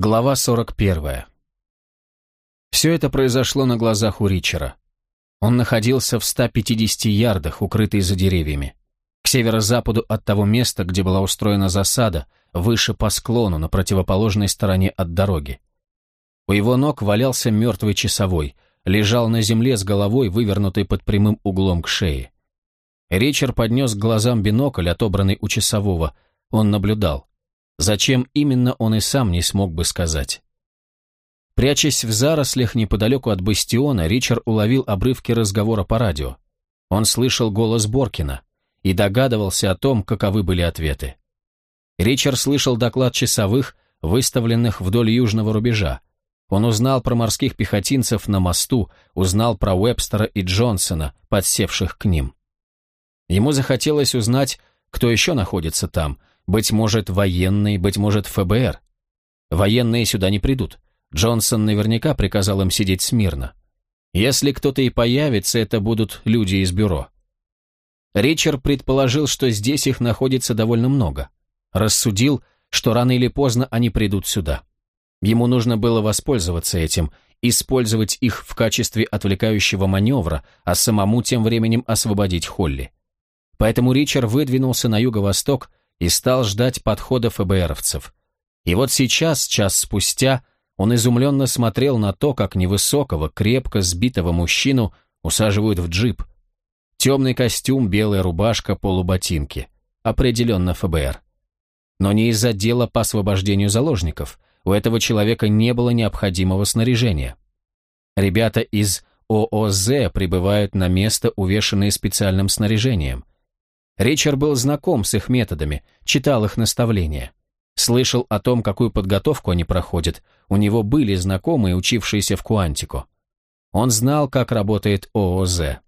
Глава 41. Все это произошло на глазах у Ричера. Он находился в 150 ярдах, укрытый за деревьями. К северо-западу от того места, где была устроена засада, выше по склону, на противоположной стороне от дороги. У его ног валялся мертвый часовой, лежал на земле с головой, вывернутой под прямым углом к шее. Ричард поднес к глазам бинокль, отобранный у часового. Он наблюдал. Зачем именно он и сам не смог бы сказать. Прячась в зарослях неподалеку от бастиона, Ричард уловил обрывки разговора по радио. Он слышал голос Боркина и догадывался о том, каковы были ответы. Ричард слышал доклад часовых, выставленных вдоль южного рубежа. Он узнал про морских пехотинцев на мосту, узнал про Уэбстера и Джонсона, подсевших к ним. Ему захотелось узнать, кто еще находится там, быть может, военные, быть может, ФБР. Военные сюда не придут. Джонсон наверняка приказал им сидеть смирно. Если кто-то и появится, это будут люди из бюро. Ричард предположил, что здесь их находится довольно много. Рассудил, что рано или поздно они придут сюда. Ему нужно было воспользоваться этим, использовать их в качестве отвлекающего маневра, а самому тем временем освободить Холли. Поэтому Ричард выдвинулся на юго-восток, и стал ждать подхода ФБРовцев. И вот сейчас, час спустя, он изумленно смотрел на то, как невысокого, крепко сбитого мужчину усаживают в джип. Темный костюм, белая рубашка, полуботинки. Определенно ФБР. Но не из-за дела по освобождению заложников. У этого человека не было необходимого снаряжения. Ребята из ООЗ прибывают на место, увешанные специальным снаряжением. Ричард был знаком с их методами, читал их наставления. Слышал о том, какую подготовку они проходят. У него были знакомые, учившиеся в Куантико. Он знал, как работает ООЗ.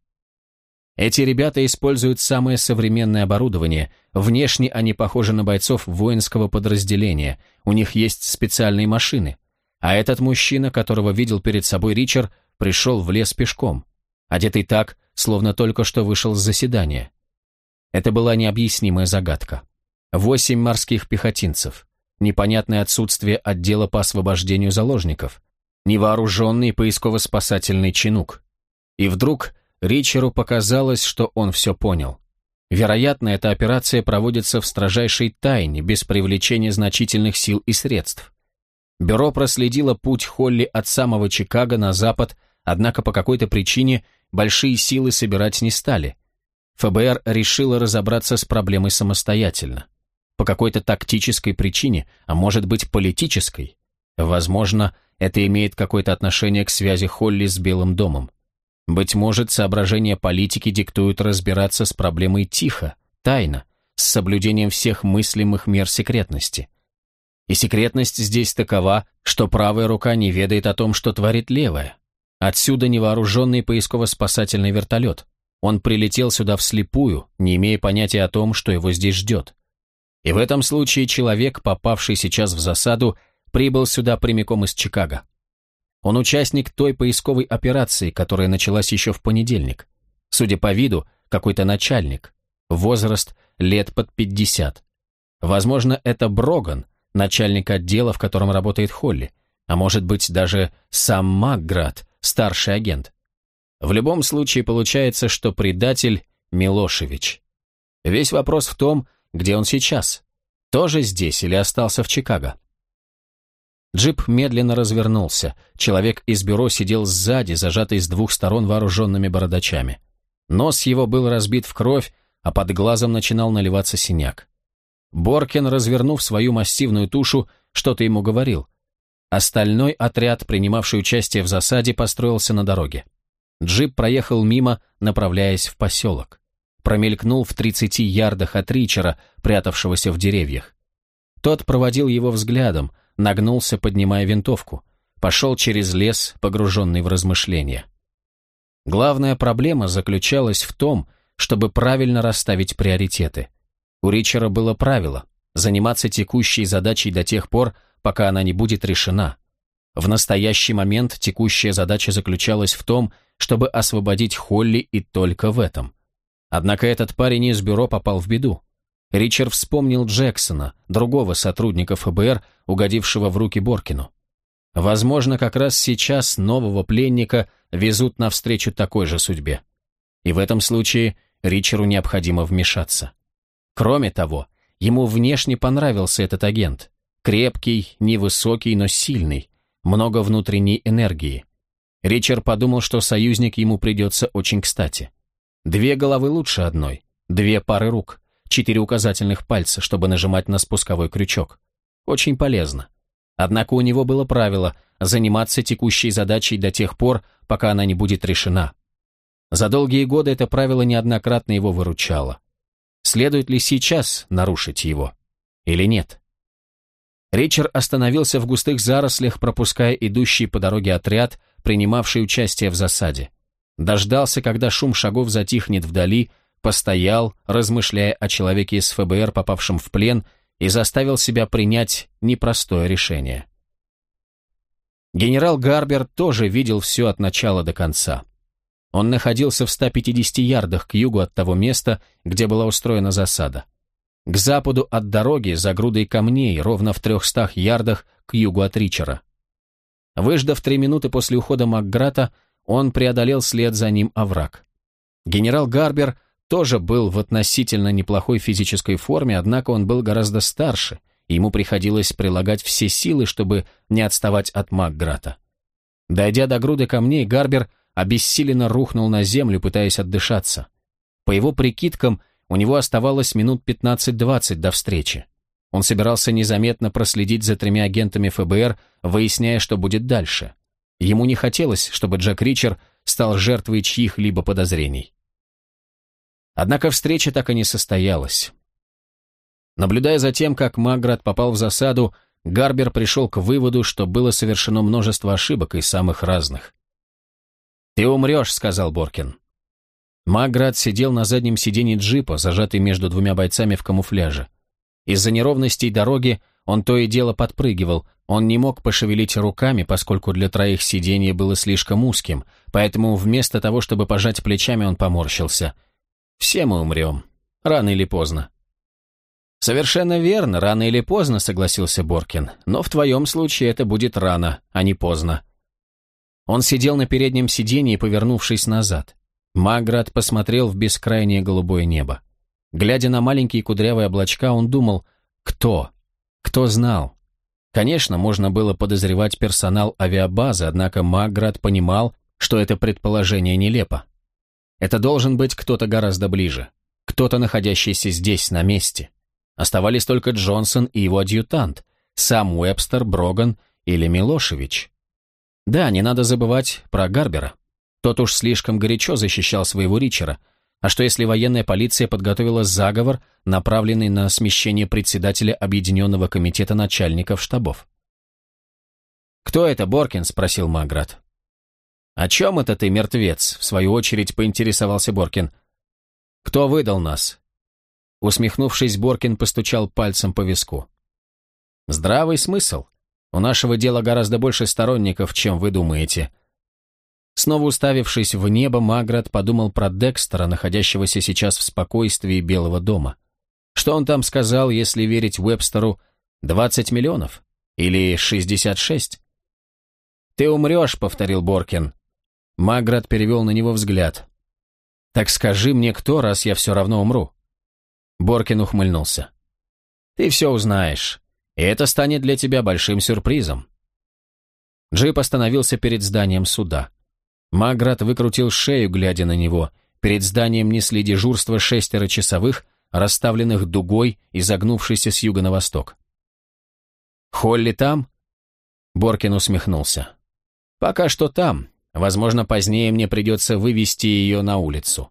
Эти ребята используют самое современное оборудование. Внешне они похожи на бойцов воинского подразделения. У них есть специальные машины. А этот мужчина, которого видел перед собой Ричард, пришел в лес пешком. Одетый так, словно только что вышел с заседания. Это была необъяснимая загадка. Восемь морских пехотинцев, непонятное отсутствие отдела по освобождению заложников, невооруженный поисково-спасательный чинук. И вдруг Ричеру показалось, что он все понял. Вероятно, эта операция проводится в строжайшей тайне, без привлечения значительных сил и средств. Бюро проследило путь Холли от самого Чикаго на запад, однако по какой-то причине большие силы собирать не стали. ФБР решило разобраться с проблемой самостоятельно. По какой-то тактической причине, а может быть политической. Возможно, это имеет какое-то отношение к связи Холли с Белым домом. Быть может, соображения политики диктуют разбираться с проблемой тихо, тайно, с соблюдением всех мыслимых мер секретности. И секретность здесь такова, что правая рука не ведает о том, что творит левая. Отсюда невооруженный поисково-спасательный вертолет, он прилетел сюда вслепую, не имея понятия о том, что его здесь ждет. И в этом случае человек, попавший сейчас в засаду, прибыл сюда прямиком из Чикаго. Он участник той поисковой операции, которая началась еще в понедельник. Судя по виду, какой-то начальник. Возраст лет под 50. Возможно, это Броган, начальник отдела, в котором работает Холли. А может быть, даже сам Макград, старший агент. В любом случае получается, что предатель Милошевич. Весь вопрос в том, где он сейчас. Тоже здесь или остался в Чикаго? Джип медленно развернулся. Человек из бюро сидел сзади, зажатый с двух сторон вооруженными бородачами. Нос его был разбит в кровь, а под глазом начинал наливаться синяк. Боркин, развернув свою массивную тушу, что-то ему говорил. Остальной отряд, принимавший участие в засаде, построился на дороге. Джип проехал мимо, направляясь в поселок. Промелькнул в 30 ярдах от Ричера, прятавшегося в деревьях. Тот проводил его взглядом, нагнулся, поднимая винтовку. Пошел через лес, погруженный в размышления. Главная проблема заключалась в том, чтобы правильно расставить приоритеты. У Ричера было правило – заниматься текущей задачей до тех пор, пока она не будет решена. В настоящий момент текущая задача заключалась в том, чтобы освободить Холли и только в этом. Однако этот парень из бюро попал в беду. Ричард вспомнил Джексона, другого сотрудника ФБР, угодившего в руки Боркину. Возможно, как раз сейчас нового пленника везут навстречу такой же судьбе. И в этом случае Ричеру необходимо вмешаться. Кроме того, ему внешне понравился этот агент. Крепкий, невысокий, но сильный, много внутренней энергии. Ричард подумал, что союзник ему придется очень кстати. Две головы лучше одной, две пары рук, четыре указательных пальца, чтобы нажимать на спусковой крючок. Очень полезно. Однако у него было правило заниматься текущей задачей до тех пор, пока она не будет решена. За долгие годы это правило неоднократно его выручало. Следует ли сейчас нарушить его? Или нет? Ричард остановился в густых зарослях, пропуская идущий по дороге отряд, принимавший участие в засаде. Дождался, когда шум шагов затихнет вдали, постоял, размышляя о человеке из ФБР, попавшем в плен, и заставил себя принять непростое решение. Генерал Гарбер тоже видел все от начала до конца. Он находился в 150 ярдах к югу от того места, где была устроена засада. К западу от дороги, за грудой камней, ровно в 300 ярдах к югу от Ричера. Выждав три минуты после ухода Макграта, он преодолел след за ним овраг. Генерал Гарбер тоже был в относительно неплохой физической форме, однако он был гораздо старше, и ему приходилось прилагать все силы, чтобы не отставать от Макграта. Дойдя до груды камней, Гарбер обессиленно рухнул на землю, пытаясь отдышаться. По его прикидкам, у него оставалось минут 15-20 до встречи. Он собирался незаметно проследить за тремя агентами ФБР, выясняя, что будет дальше. Ему не хотелось, чтобы Джек Ричер стал жертвой чьих-либо подозрений. Однако встреча так и не состоялась. Наблюдая за тем, как Маград попал в засаду, Гарбер пришел к выводу, что было совершено множество ошибок и самых разных. «Ты умрешь», — сказал Боркин. Маград сидел на заднем сиденье джипа, зажатый между двумя бойцами в камуфляже. Из-за неровностей дороги он то и дело подпрыгивал, он не мог пошевелить руками, поскольку для троих сиденье было слишком узким, поэтому вместо того, чтобы пожать плечами, он поморщился. «Все мы умрем. Рано или поздно». «Совершенно верно, рано или поздно», — согласился Боркин, «но в твоем случае это будет рано, а не поздно». Он сидел на переднем сиденье, повернувшись назад. Маград посмотрел в бескрайнее голубое небо. Глядя на маленькие кудрявые облачка, он думал, кто? Кто знал? Конечно, можно было подозревать персонал авиабазы, однако Маград понимал, что это предположение нелепо. Это должен быть кто-то гораздо ближе, кто-то, находящийся здесь, на месте. Оставались только Джонсон и его адъютант, сам Уэбстер, Броган или Милошевич. Да, не надо забывать про Гарбера. Тот уж слишком горячо защищал своего Ричера, а что если военная полиция подготовила заговор, направленный на смещение председателя Объединенного комитета начальников штабов? «Кто это, Боркин?» – спросил Маград. «О чем это ты, мертвец?» – в свою очередь поинтересовался Боркин. «Кто выдал нас?» Усмехнувшись, Боркин постучал пальцем по виску. «Здравый смысл. У нашего дела гораздо больше сторонников, чем вы думаете. Снова уставившись в небо, Маград подумал про Декстера, находящегося сейчас в спокойствии Белого дома. Что он там сказал, если верить Уэбстеру, 20 миллионов? Или 66? «Ты умрешь», — повторил Боркин. Маград перевел на него взгляд. «Так скажи мне, кто, раз я все равно умру?» Боркин ухмыльнулся. «Ты все узнаешь, и это станет для тебя большим сюрпризом». Джип остановился перед зданием суда. Маград выкрутил шею, глядя на него. Перед зданием несли дежурство шестеро часовых, расставленных дугой и загнувшейся с юга на восток. «Холли там?» Боркин усмехнулся. «Пока что там. Возможно, позднее мне придется вывести ее на улицу».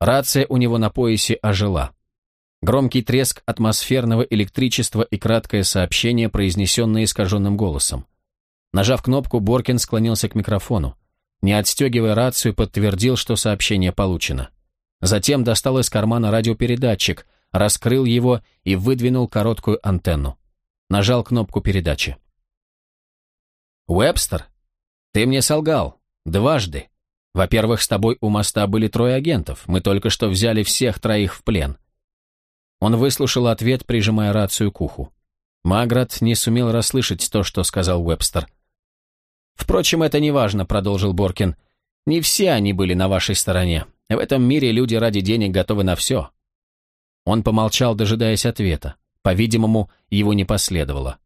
Рация у него на поясе ожила. Громкий треск атмосферного электричества и краткое сообщение, произнесенное искаженным голосом. Нажав кнопку, Боркин склонился к микрофону не отстегивая рацию, подтвердил, что сообщение получено. Затем достал из кармана радиопередатчик, раскрыл его и выдвинул короткую антенну. Нажал кнопку передачи. «Уэбстер, ты мне солгал. Дважды. Во-первых, с тобой у моста были трое агентов. Мы только что взяли всех троих в плен. Он выслушал ответ, прижимая рацию к уху. Маград не сумел расслышать то, что сказал Уэбстер. «Впрочем, это не важно», — продолжил Боркин. «Не все они были на вашей стороне. В этом мире люди ради денег готовы на все». Он помолчал, дожидаясь ответа. По-видимому, его не последовало.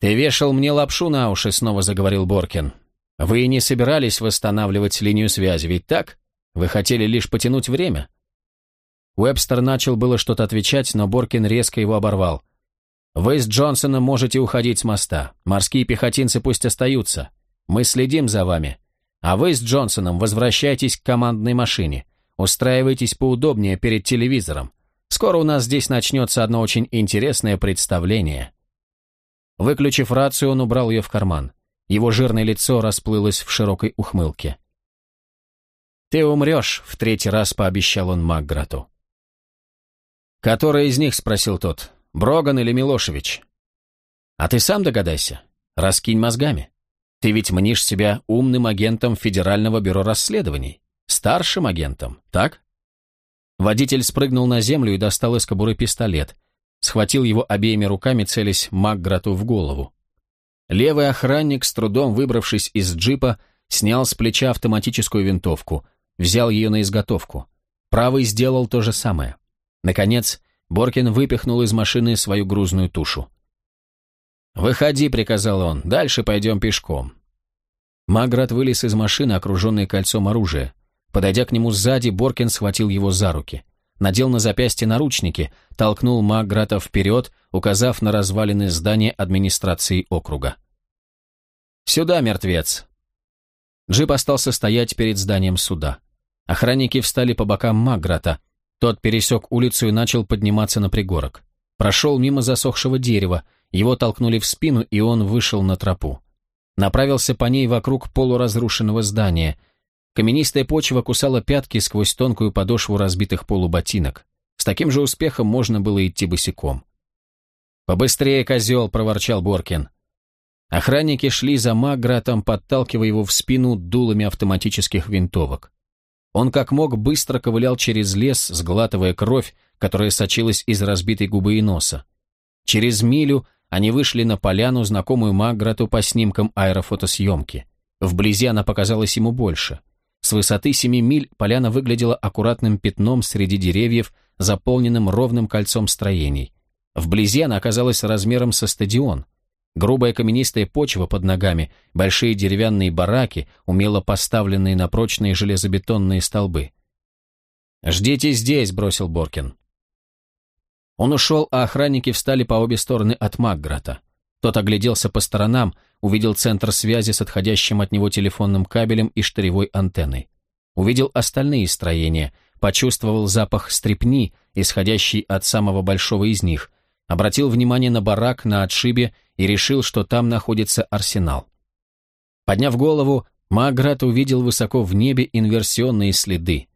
«Ты вешал мне лапшу на уши», — снова заговорил Боркин. «Вы не собирались восстанавливать линию связи, ведь так? Вы хотели лишь потянуть время?» Уэбстер начал было что-то отвечать, но Боркин резко его оборвал. «Вы с Джонсоном можете уходить с моста. Морские пехотинцы пусть остаются. Мы следим за вами. А вы с Джонсоном возвращайтесь к командной машине. Устраивайтесь поудобнее перед телевизором. Скоро у нас здесь начнется одно очень интересное представление». Выключив рацию, он убрал ее в карман. Его жирное лицо расплылось в широкой ухмылке. «Ты умрешь», — в третий раз пообещал он Макграту. «Который из них?» — спросил тот. «Броган или Милошевич?» «А ты сам догадайся. Раскинь мозгами. Ты ведь мнишь себя умным агентом Федерального бюро расследований. Старшим агентом, так?» Водитель спрыгнул на землю и достал из кобуры пистолет. Схватил его обеими руками, целясь Макграту в голову. Левый охранник, с трудом выбравшись из джипа, снял с плеча автоматическую винтовку, взял ее на изготовку. Правый сделал то же самое. Наконец, Боркин выпихнул из машины свою грузную тушу. «Выходи», — приказал он, — «дальше пойдем пешком». Маград вылез из машины, окруженный кольцом оружия. Подойдя к нему сзади, Боркин схватил его за руки. Надел на запястье наручники, толкнул Маграта вперед, указав на развалины здания администрации округа. «Сюда, мертвец!» Джип остался стоять перед зданием суда. Охранники встали по бокам Маграта, тот пересек улицу и начал подниматься на пригорок. Прошел мимо засохшего дерева, его толкнули в спину, и он вышел на тропу. Направился по ней вокруг полуразрушенного здания. Каменистая почва кусала пятки сквозь тонкую подошву разбитых полуботинок. С таким же успехом можно было идти босиком. «Побыстрее, козел!» — проворчал Боркин. Охранники шли за Магратом, подталкивая его в спину дулами автоматических винтовок. Он как мог быстро ковылял через лес, сглатывая кровь, которая сочилась из разбитой губы и носа. Через милю они вышли на поляну, знакомую Маграту по снимкам аэрофотосъемки. Вблизи она показалась ему больше. С высоты семи миль поляна выглядела аккуратным пятном среди деревьев, заполненным ровным кольцом строений. Вблизи она оказалась размером со стадион. Грубая каменистая почва под ногами, большие деревянные бараки, умело поставленные на прочные железобетонные столбы. «Ждите здесь», — бросил Боркин. Он ушел, а охранники встали по обе стороны от Макграта. Тот огляделся по сторонам, увидел центр связи с отходящим от него телефонным кабелем и штыревой антенной. Увидел остальные строения, почувствовал запах стрепни, исходящий от самого большого из них, обратил внимание на барак на отшибе и решил, что там находится арсенал. Подняв голову, Маград увидел высоко в небе инверсионные следы.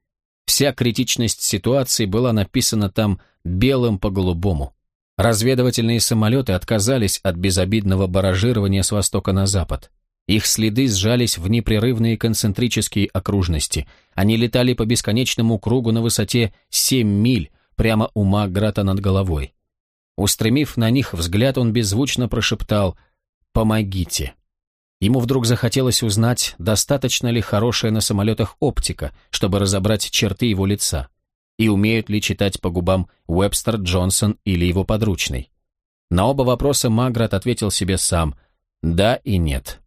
Вся критичность ситуации была написана там белым по голубому. Разведывательные самолеты отказались от безобидного баражирования с востока на запад. Их следы сжались в непрерывные концентрические окружности. Они летали по бесконечному кругу на высоте 7 миль прямо у Маграта над головой. Устремив на них взгляд, он беззвучно прошептал «Помогите». Ему вдруг захотелось узнать, достаточно ли хорошая на самолетах оптика, чтобы разобрать черты его лица, и умеют ли читать по губам Уэбстер, Джонсон или его подручный. На оба вопроса Маград ответил себе сам «да» и «нет».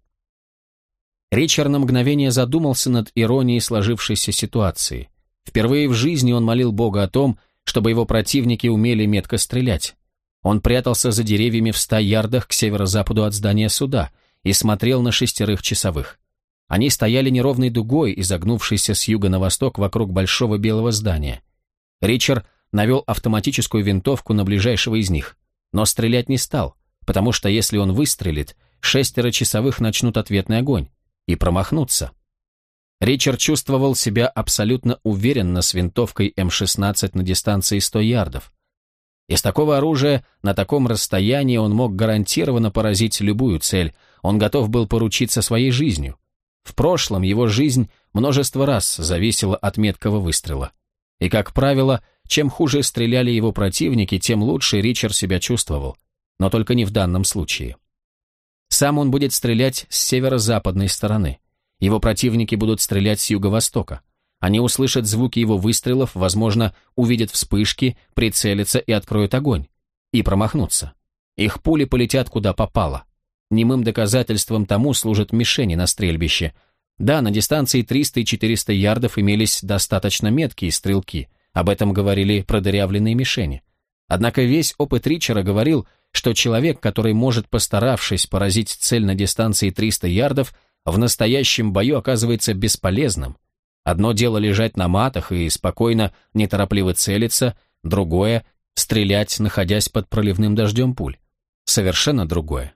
Ричард на мгновение задумался над иронией сложившейся ситуации. Впервые в жизни он молил Бога о том, чтобы его противники умели метко стрелять. Он прятался за деревьями в ста ярдах к северо-западу от здания суда и смотрел на шестерых часовых. Они стояли неровной дугой, изогнувшейся с юга на восток вокруг большого белого здания. Ричард навел автоматическую винтовку на ближайшего из них, но стрелять не стал, потому что если он выстрелит, шестеро часовых начнут ответный огонь и промахнутся. Ричард чувствовал себя абсолютно уверенно с винтовкой М-16 на дистанции 100 ярдов. Из такого оружия на таком расстоянии он мог гарантированно поразить любую цель, он готов был поручиться своей жизнью. В прошлом его жизнь множество раз зависела от меткого выстрела. И, как правило, чем хуже стреляли его противники, тем лучше Ричард себя чувствовал. Но только не в данном случае. Сам он будет стрелять с северо-западной стороны. Его противники будут стрелять с юго-востока. Они услышат звуки его выстрелов, возможно, увидят вспышки, прицелятся и откроют огонь. И промахнутся. Их пули полетят куда попало. Немым доказательством тому служат мишени на стрельбище. Да, на дистанции 300 и 400 ярдов имелись достаточно меткие стрелки. Об этом говорили продырявленные мишени. Однако весь опыт Ричера говорил, что человек, который может, постаравшись поразить цель на дистанции 300 ярдов, в настоящем бою оказывается бесполезным, Одно дело лежать на матах и спокойно, неторопливо целиться, другое — стрелять, находясь под проливным дождем пуль. Совершенно другое.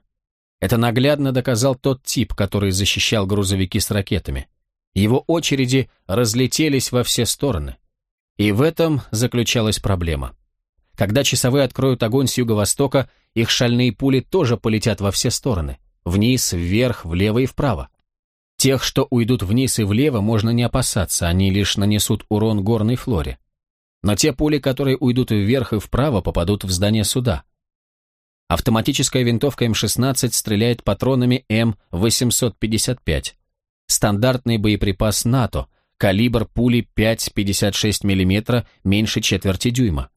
Это наглядно доказал тот тип, который защищал грузовики с ракетами. Его очереди разлетелись во все стороны. И в этом заключалась проблема. Когда часовые откроют огонь с юго-востока, их шальные пули тоже полетят во все стороны. Вниз, вверх, влево и вправо. Тех, что уйдут вниз и влево, можно не опасаться, они лишь нанесут урон горной флоре. Но те пули, которые уйдут вверх и вправо, попадут в здание суда. Автоматическая винтовка М-16 стреляет патронами М-855. Стандартный боеприпас НАТО, калибр пули 5,56 мм меньше четверти дюйма.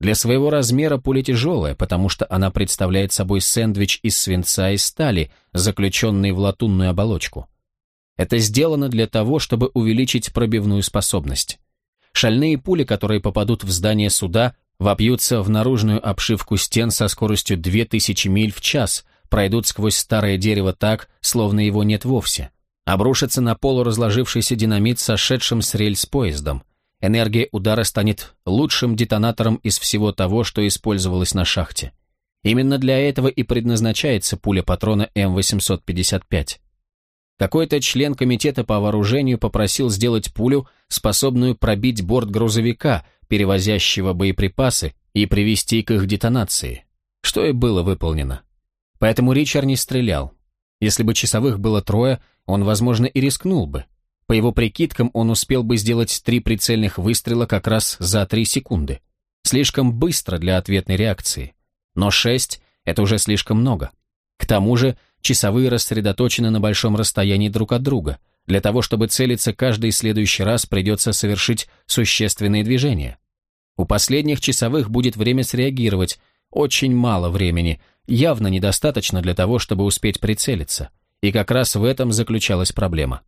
Для своего размера пуля тяжелая, потому что она представляет собой сэндвич из свинца и стали, заключенный в латунную оболочку. Это сделано для того, чтобы увеличить пробивную способность. Шальные пули, которые попадут в здание суда, вопьются в наружную обшивку стен со скоростью 2000 миль в час, пройдут сквозь старое дерево так, словно его нет вовсе, обрушатся на полуразложившийся динамит, сошедшим с рельс поездом. Энергия удара станет лучшим детонатором из всего того, что использовалось на шахте. Именно для этого и предназначается пуля патрона М855. Какой-то член комитета по вооружению попросил сделать пулю, способную пробить борт грузовика, перевозящего боеприпасы, и привести к их детонации, что и было выполнено. Поэтому Ричард не стрелял. Если бы часовых было трое, он, возможно, и рискнул бы. По его прикидкам, он успел бы сделать три прицельных выстрела как раз за три секунды. Слишком быстро для ответной реакции. Но шесть — это уже слишком много. К тому же, часовые рассредоточены на большом расстоянии друг от друга. Для того, чтобы целиться каждый следующий раз, придется совершить существенные движения. У последних часовых будет время среагировать, очень мало времени, явно недостаточно для того, чтобы успеть прицелиться. И как раз в этом заключалась проблема.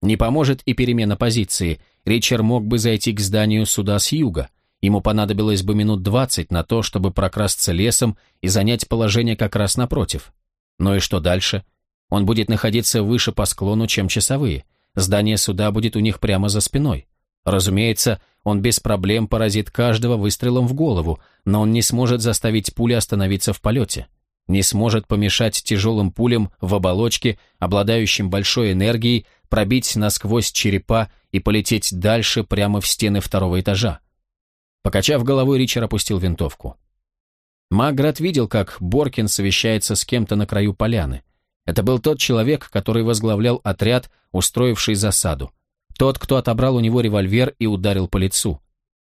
Не поможет и перемена позиции. Ричард мог бы зайти к зданию суда с юга. Ему понадобилось бы минут двадцать на то, чтобы прокрасться лесом и занять положение как раз напротив. Ну и что дальше? Он будет находиться выше по склону, чем часовые. Здание суда будет у них прямо за спиной. Разумеется, он без проблем поразит каждого выстрелом в голову, но он не сможет заставить пули остановиться в полете. Не сможет помешать тяжелым пулям в оболочке, обладающим большой энергией, пробить насквозь черепа и полететь дальше прямо в стены второго этажа. Покачав головой, Ричард опустил винтовку. Маград видел, как Боркин совещается с кем-то на краю поляны. Это был тот человек, который возглавлял отряд, устроивший засаду. Тот, кто отобрал у него револьвер и ударил по лицу.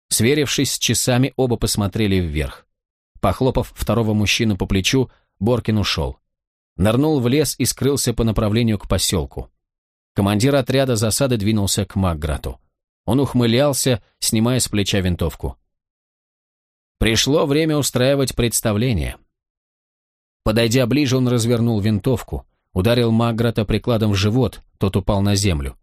Сверившись с часами, оба посмотрели вверх. Похлопав второго мужчину по плечу, Боркин ушел. Нырнул в лес и скрылся по направлению к поселку. Командир отряда засады двинулся к Макграту. Он ухмылялся, снимая с плеча винтовку. Пришло время устраивать представление. Подойдя ближе, он развернул винтовку, ударил Маграта прикладом в живот, тот упал на землю.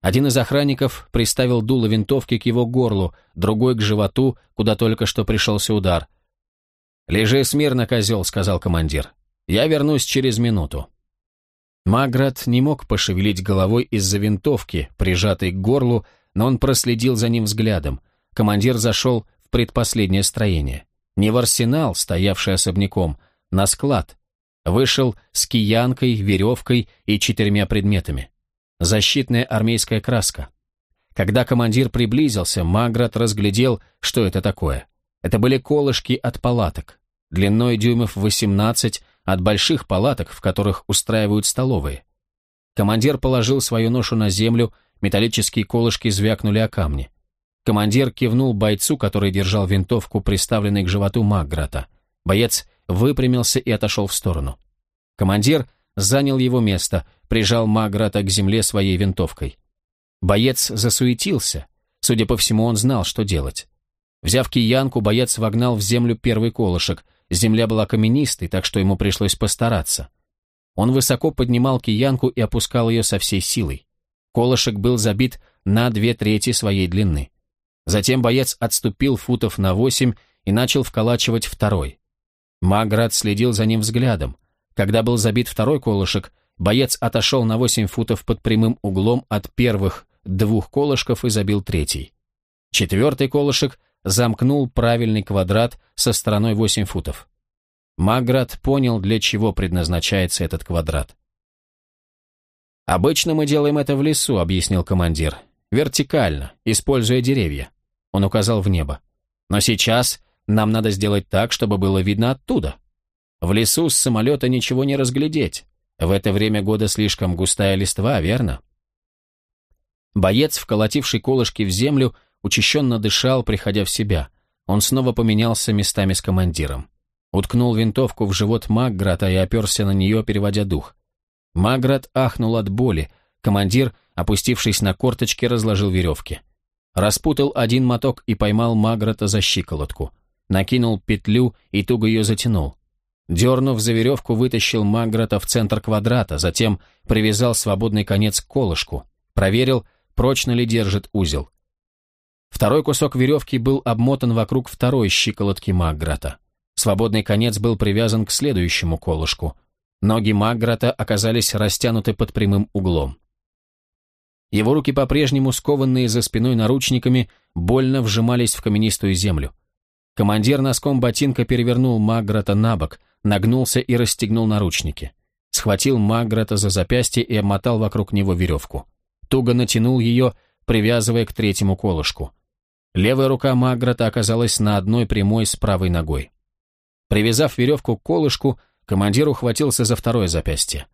Один из охранников приставил дуло винтовки к его горлу, другой к животу, куда только что пришелся удар. «Лежи смирно, козел», — сказал командир. «Я вернусь через минуту». Маград не мог пошевелить головой из-за винтовки, прижатой к горлу, но он проследил за ним взглядом. Командир зашел предпоследнее строение. Не в арсенал, стоявший особняком, на склад. Вышел с киянкой, веревкой и четырьмя предметами. Защитная армейская краска. Когда командир приблизился, Маград разглядел, что это такое. Это были колышки от палаток, длиной дюймов 18 от больших палаток, в которых устраивают столовые. Командир положил свою ношу на землю, металлические колышки звякнули о камни. Командир кивнул бойцу, который держал винтовку, приставленной к животу Маграта. Боец выпрямился и отошел в сторону. Командир занял его место, прижал Маграта к земле своей винтовкой. Боец засуетился. Судя по всему, он знал, что делать. Взяв киянку, боец вогнал в землю первый колышек. Земля была каменистой, так что ему пришлось постараться. Он высоко поднимал киянку и опускал ее со всей силой. Колышек был забит на две трети своей длины. Затем боец отступил футов на восемь и начал вколачивать второй. Маград следил за ним взглядом. Когда был забит второй колышек, боец отошел на восемь футов под прямым углом от первых двух колышков и забил третий. Четвертый колышек замкнул правильный квадрат со стороной восемь футов. Маград понял, для чего предназначается этот квадрат. «Обычно мы делаем это в лесу», — объяснил командир. «Вертикально, используя деревья». Он указал в небо. «Но сейчас нам надо сделать так, чтобы было видно оттуда. В лесу с самолета ничего не разглядеть. В это время года слишком густая листва, верно?» Боец, вколотивший колышки в землю, учащенно дышал, приходя в себя. Он снова поменялся местами с командиром. Уткнул винтовку в живот Маграта и оперся на нее, переводя дух. Маград ахнул от боли. Командир, опустившись на корточки, разложил веревки. Распутал один моток и поймал Маграта за щиколотку. Накинул петлю и туго ее затянул. Дернув за веревку, вытащил Маграта в центр квадрата, затем привязал свободный конец к колышку. Проверил, прочно ли держит узел. Второй кусок веревки был обмотан вокруг второй щиколотки Маграта. Свободный конец был привязан к следующему колышку. Ноги Маграта оказались растянуты под прямым углом. Его руки, по-прежнему скованные за спиной наручниками, больно вжимались в каменистую землю. Командир носком ботинка перевернул Маграта на бок, нагнулся и расстегнул наручники. Схватил Маграта за запястье и обмотал вокруг него веревку. Туго натянул ее, привязывая к третьему колышку. Левая рука Маграта оказалась на одной прямой с правой ногой. Привязав веревку к колышку, Командир ухватился за второе запястье.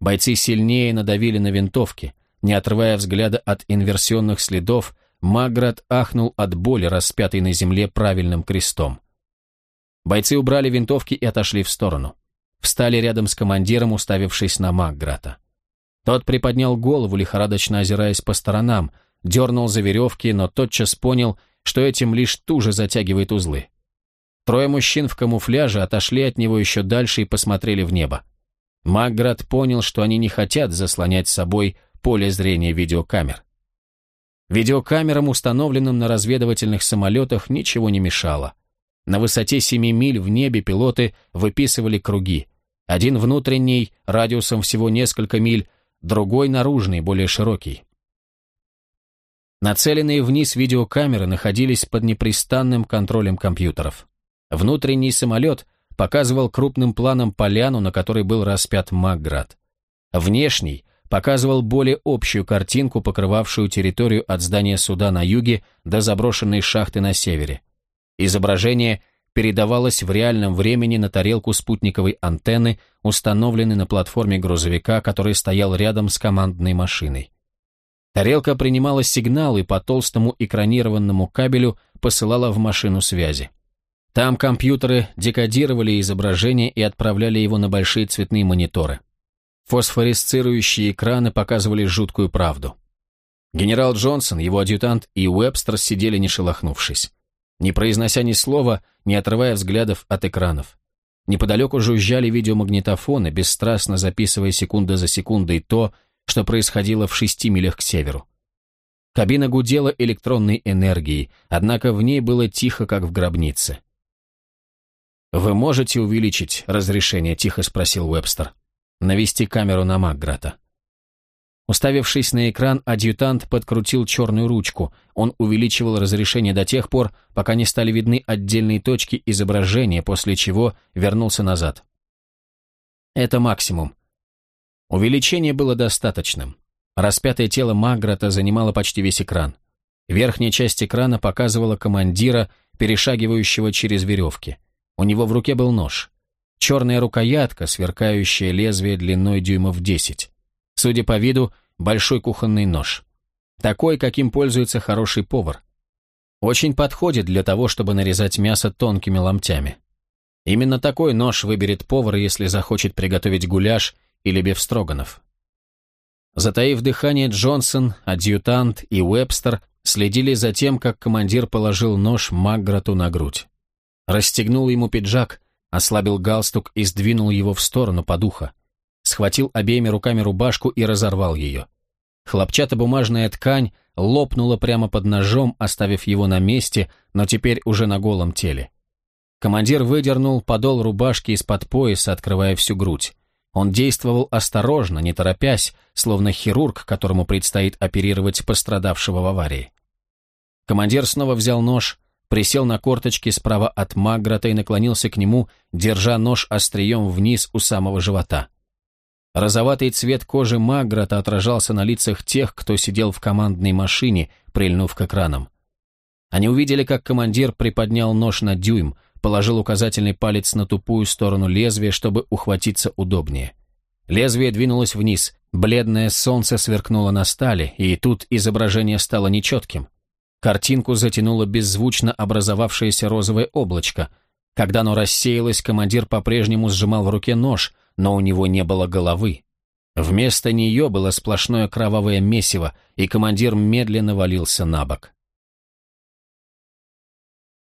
Бойцы сильнее надавили на винтовки. Не отрывая взгляда от инверсионных следов, Маград ахнул от боли, распятой на земле правильным крестом. Бойцы убрали винтовки и отошли в сторону. Встали рядом с командиром, уставившись на Маграта. Тот приподнял голову, лихорадочно озираясь по сторонам, дернул за веревки, но тотчас понял, что этим лишь туже затягивает узлы. Трое мужчин в камуфляже отошли от него еще дальше и посмотрели в небо. Макград понял, что они не хотят заслонять собой поле зрения видеокамер. Видеокамерам, установленным на разведывательных самолетах, ничего не мешало. На высоте 7 миль в небе пилоты выписывали круги. Один внутренний, радиусом всего несколько миль, другой наружный, более широкий. Нацеленные вниз видеокамеры находились под непрестанным контролем компьютеров. Внутренний самолет показывал крупным планом поляну, на которой был распят Макград. Внешний показывал более общую картинку, покрывавшую территорию от здания суда на юге до заброшенной шахты на севере. Изображение передавалось в реальном времени на тарелку спутниковой антенны, установленной на платформе грузовика, который стоял рядом с командной машиной. Тарелка принимала сигналы по толстому экранированному кабелю посылала в машину связи. Там компьютеры декодировали изображение и отправляли его на большие цветные мониторы. Фосфоресцирующие экраны показывали жуткую правду. Генерал Джонсон, его адъютант и Уэбстер сидели не шелохнувшись, не произнося ни слова, не отрывая взглядов от экранов. Неподалеку жужжали видеомагнитофоны, бесстрастно записывая секунда за секундой то, что происходило в шести милях к северу. Кабина гудела электронной энергией, однако в ней было тихо, как в гробнице. «Вы можете увеличить разрешение?» – тихо спросил Уэбстер. «Навести камеру на Макграта». Уставившись на экран, адъютант подкрутил черную ручку. Он увеличивал разрешение до тех пор, пока не стали видны отдельные точки изображения, после чего вернулся назад. Это максимум. Увеличение было достаточным. Распятое тело Маграта занимало почти весь экран. Верхняя часть экрана показывала командира, перешагивающего через веревки. У него в руке был нож. Черная рукоятка, сверкающее лезвие длиной дюймов 10. Судя по виду, большой кухонный нож. Такой, каким пользуется хороший повар. Очень подходит для того, чтобы нарезать мясо тонкими ломтями. Именно такой нож выберет повар, если захочет приготовить гуляш или бефстроганов. Затаив дыхание, Джонсон, адъютант и Уэбстер следили за тем, как командир положил нож Магграту на грудь. Расстегнул ему пиджак, ослабил галстук и сдвинул его в сторону под ухо. Схватил обеими руками рубашку и разорвал ее. Хлопчатобумажная ткань лопнула прямо под ножом, оставив его на месте, но теперь уже на голом теле. Командир выдернул подол рубашки из-под пояса, открывая всю грудь. Он действовал осторожно, не торопясь, словно хирург, которому предстоит оперировать пострадавшего в аварии. Командир снова взял нож, присел на корточки справа от Маграта и наклонился к нему, держа нож острием вниз у самого живота. Розоватый цвет кожи Маграта отражался на лицах тех, кто сидел в командной машине, прильнув к экранам. Они увидели, как командир приподнял нож на дюйм, положил указательный палец на тупую сторону лезвия, чтобы ухватиться удобнее. Лезвие двинулось вниз, бледное солнце сверкнуло на стали, и тут изображение стало нечетким. Картинку затянуло беззвучно образовавшееся розовое облачко. Когда оно рассеялось, командир по-прежнему сжимал в руке нож, но у него не было головы. Вместо нее было сплошное кровавое месиво, и командир медленно валился на бок.